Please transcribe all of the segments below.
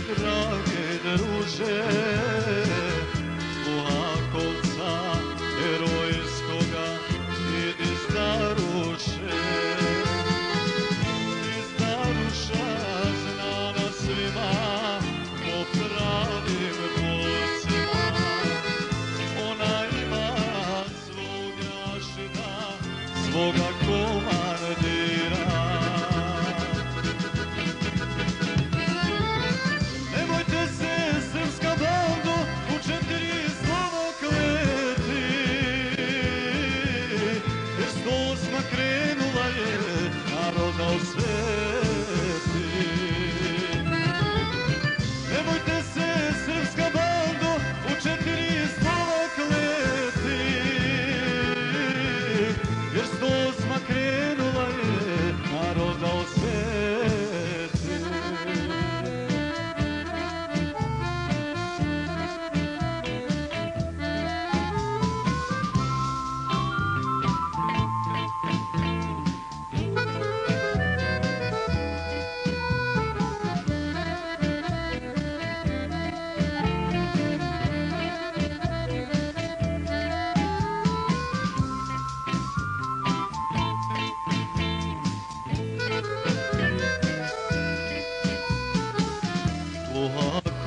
drage druže Vlakovca herojskoga idi staruše. Ti staruša zna na svima po pravim bolcima Ona ima svog jašina, svoga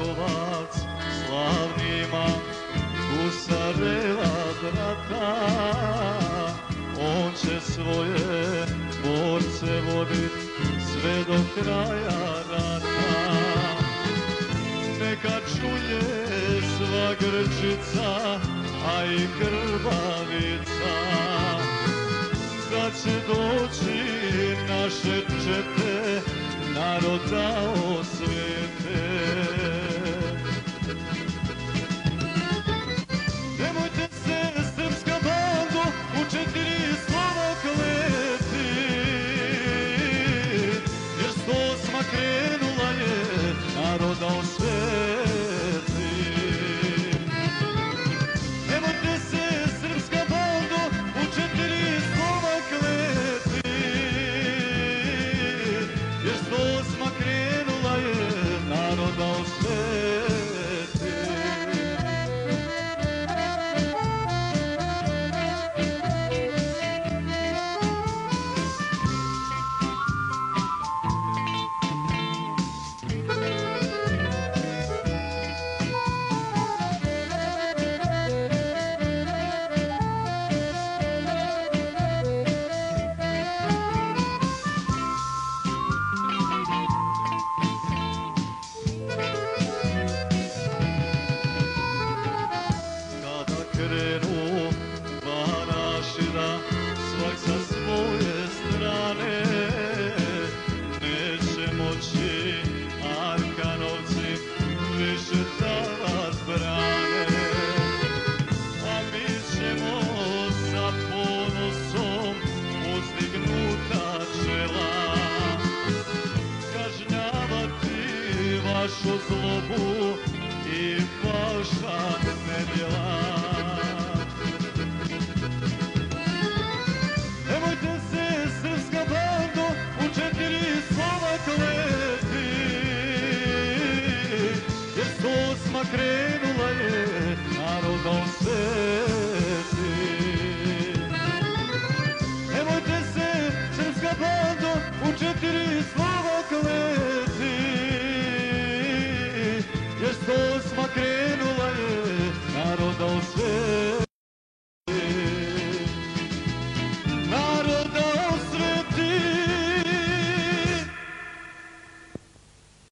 Karlovac slavnima Gusareva brata. On će svoje borce vodit sve do kraja rata. Neka čuje sva grčica, a i krvavica. Da će doći naše čete naroda osvete. našu zlobu i pošatne djela. Nemojte se, srpska bando, u četiri slova kleti, jer s osma krenula je narodom sve.